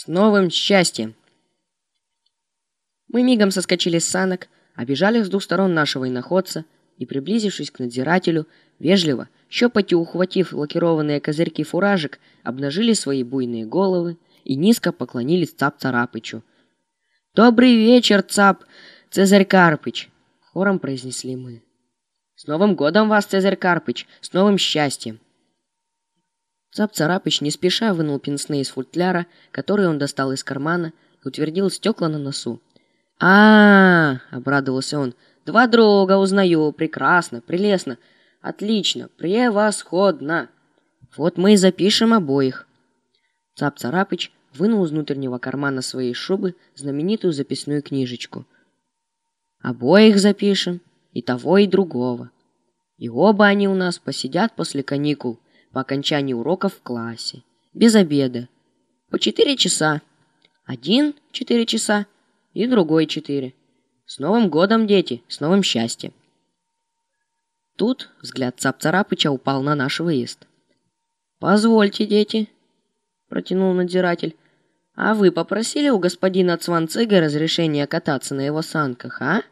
С новым счастьем! Мы мигом соскочили с санок, обижали с двух сторон нашего иноходца и, приблизившись к надзирателю, вежливо, щепотью ухватив лакированные козырьки фуражек, обнажили свои буйные головы и низко поклонились Цап Царапычу. «Добрый вечер, Цап Цезарь Карпыч!» — хором произнесли мы. «С Новым годом вас, Цезарь Карпыч! С новым счастьем!» Цап Царапыч не спеша вынул пенсне из футляра, который он достал из кармана, и утвердил стекла на носу. а, -а, -а обрадовался он. «Два друга узнаю. Прекрасно, прелестно. Отлично, превосходно. Вот мы и запишем обоих». Цап Царапыч вынул из внутреннего кармана своей шубы знаменитую записную книжечку. «Обоих запишем, и того, и другого. И оба они у нас посидят после каникул» по окончании уроков в классе, без обеда, по четыре часа. Один четыре часа и другой четыре. С Новым годом, дети, с новым счастьем. Тут взгляд Цап-Царапыча упал на наш выезд. «Позвольте, дети», — протянул надзиратель, «а вы попросили у господина Цванцыга разрешения кататься на его санках, а?»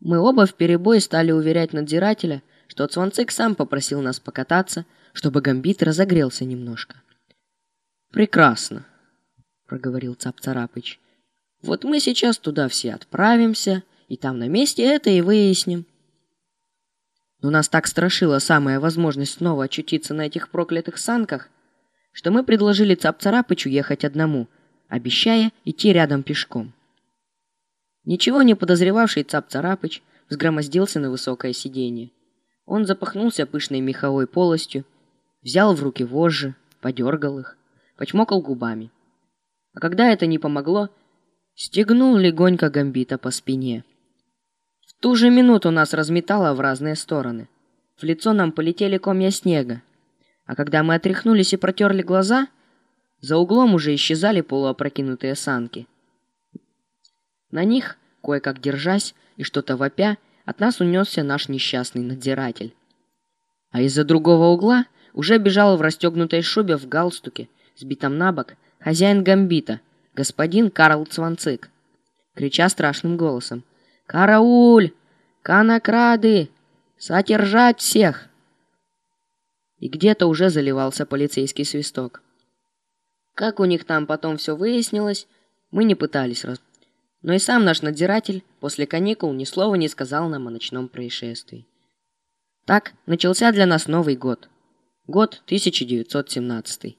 Мы оба вперебой стали уверять надзирателя, что Цванцик сам попросил нас покататься, чтобы Гамбит разогрелся немножко. «Прекрасно», — проговорил Цап-Царапыч. «Вот мы сейчас туда все отправимся, и там на месте это и выясним». Но нас так страшила самая возможность снова очутиться на этих проклятых санках, что мы предложили Цап-Царапычу ехать одному, обещая идти рядом пешком. Ничего не подозревавший Цап-Царапыч взгромоздился на высокое сиденье. Он запахнулся пышной меховой полостью, взял в руки вожжи, подергал их, почмокал губами. А когда это не помогло, стегнул легонько гамбита по спине. В ту же минуту нас разметало в разные стороны. В лицо нам полетели комья снега. А когда мы отряхнулись и протерли глаза, за углом уже исчезали полуопрокинутые санки. На них, кое-как держась и что-то вопя, от нас унесся наш несчастный надзиратель. А из-за другого угла уже бежал в расстегнутой шубе в галстуке, сбитом на бок, хозяин гамбита, господин Карл Цванцик, крича страшным голосом «Карауль! Канакрады! Содержать всех!» И где-то уже заливался полицейский свисток. Как у них там потом все выяснилось, мы не пытались раз но и сам наш надзиратель после каникул ни слова не сказал нам о ночном происшествии. Так начался для нас Новый год. Год 1917.